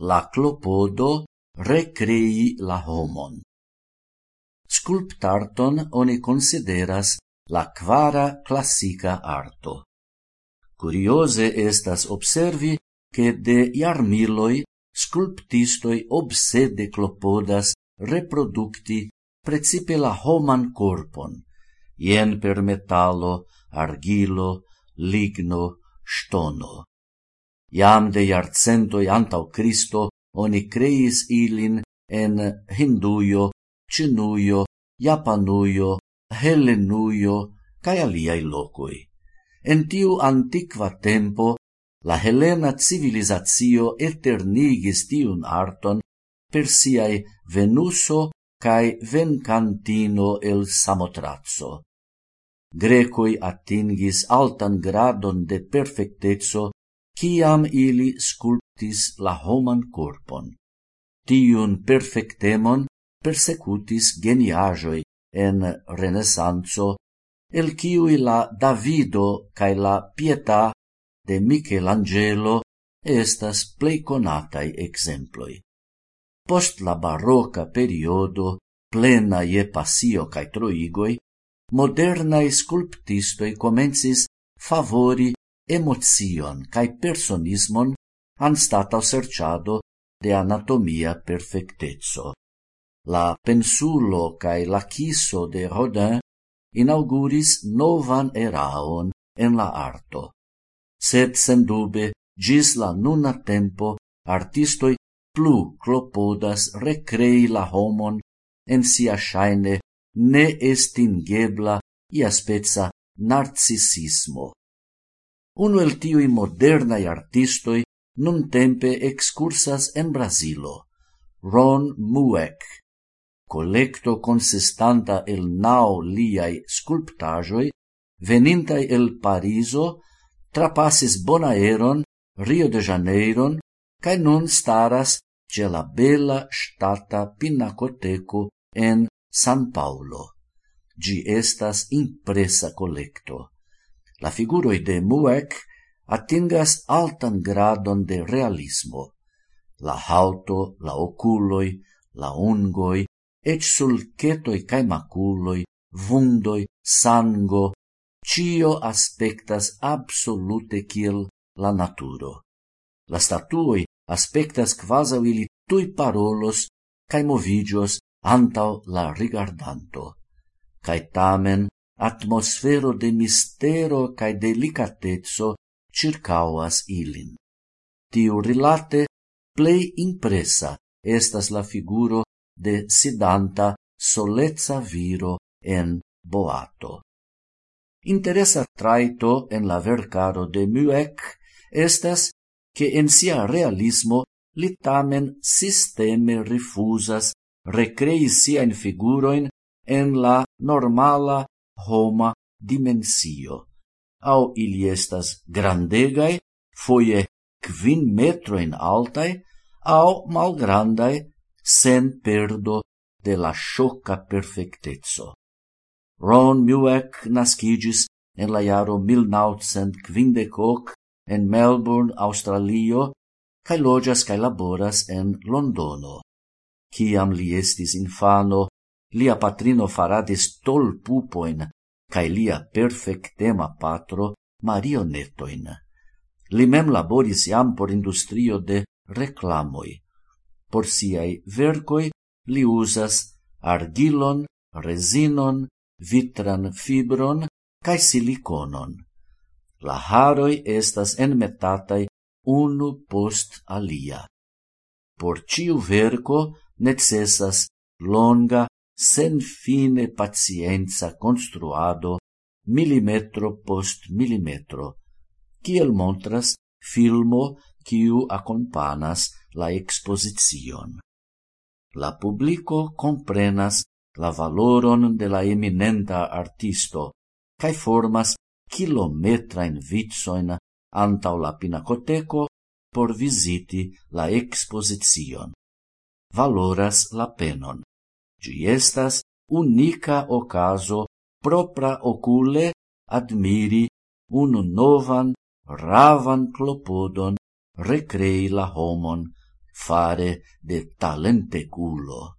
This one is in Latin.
la clopodo recrei la homon. Sculptarton oni consideras la quara classica arto. Curiose estas observi che de iarmiloi sculptistoi obsede clopodas reproducti precipe la homan corpon, ien per metallo, argilo, ligno, stono. Iam de iarcentoi antau Cristo oni creis ilin en Hinduio, Cinuio, Japanuio, Hellenuio, cae aliai locoi. En tiu antiqua tempo, la helena civilizatio eternigis tiun arton per siai Venuso cae Vencantino el Samotrazzo. Grecoi attingis altan gradon de perfectezzo ciam ili sculptis la homan corpon. Tiun perfectemon persecutis geniajoi en renesanzo, el ciui la Davido cae la Pietà de Michelangelo estas plei conatai exemploi. Post la barroca periodo, plena je passio cae troigoi, modernae sculptistoi comensis favori emotion cae personismon anstata serciado de anatomia perfectezzo. La pensulo cae la chiso de Rodin inauguris novan eraon en la arto. Sed sendube, gis la nuna tempo, artistoi plu clopodas recrei la homon en sia shaine ne estingebla iaspeca narcisismo. Uno el tiui modernai artistoi nun tempe excursas en Brasilo, Ron Mueck. Collecto consistanta el nau liai sculptajoi, venintai el Pariso, trapassis Bonaeron, Rio de Janeiron, cae nun staras ce la bella stata Pinacoteco en San Paulo. Gi estas impresa collecto. La figuroi de Mueck atingas altan gradon de realismo. La hauto, la oculoi, la ungoi, ec sulcetoi cae maculoi, vundoi, sango, cio aspectas absolute kiel la naturo. La statuoi aspectas quasau ili tui parolos cae movigios antau la rigardanto. Cae tamen atmosfero de mistero cae delicatezzo circauas ilin. Tiu rilate plei impresa estas la figuro de sidanta solezza viro en boato. Interesa traito en la vercaro de Mueck estas che en sia realismo li tamen sisteme rifusas recrei siain figuroin en la normala homa dimensio, au ili estas grandegai, foie quin metroin altai, au malgrandai, sen perdo de la sciocca perfectezzo. Ron Mueck nascigis en la jaro 1950 en Melbourne, Australio, cae logias cae laboras en Londono. Ciam li estis infano, lia patrino faradis tol pupoin, cae lia perfectema patro marionetoin. Li mem laboris iam por industrio de reclamoi. Por siai vercoi li usas argilon, resinon, vitran fibron cae siliconon. La haroi estas enmetatai unu post alia. Por ciu verco necessas longa sen fine pacienza construado millimetro post millimetro, kiel montras filmo kiu accompanas la exposizion. La publico comprenas la valoron de la eminenta artisto, cae formas kilometrain vitsoin antau la pinacoteco por visiti la exposizion. Valoras la penon. Gi estas unica ocaso propra ocule admiri unu novan, ravan clopodon recrei la homon fare de talenteculo.